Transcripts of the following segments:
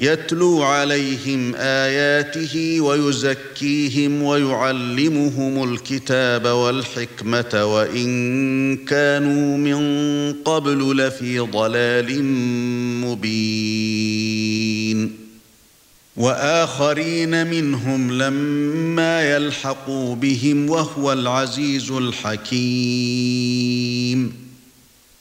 يتلو عليهم آياته ويزكيهم ويعلمهم الكتاب والحكمة وإن كانوا من قبل لفي ضلال مبين. وآخرين منهم لما يلحقوا بهم وهو العزيز الحكيم.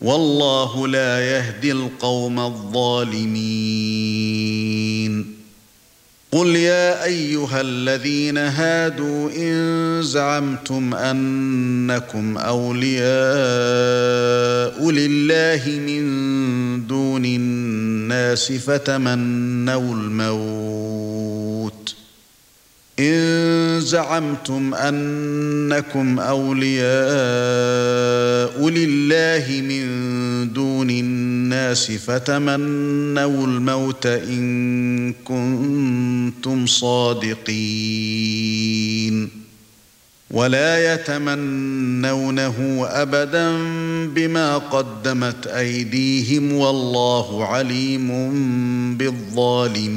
والله لا يهدي القوم الظالمين. قل يا أيها الذين هادوا إن زعمتم أنكم أولياء لله من دون الناس فتمنوا الموت. إن زعمتم أنكم أولياء لله من الناس فتمنوا الموت إن كنتم صادقين. ولا يتمنونه أبدا بما قدمت أيديهم والله عليم بالظالمين.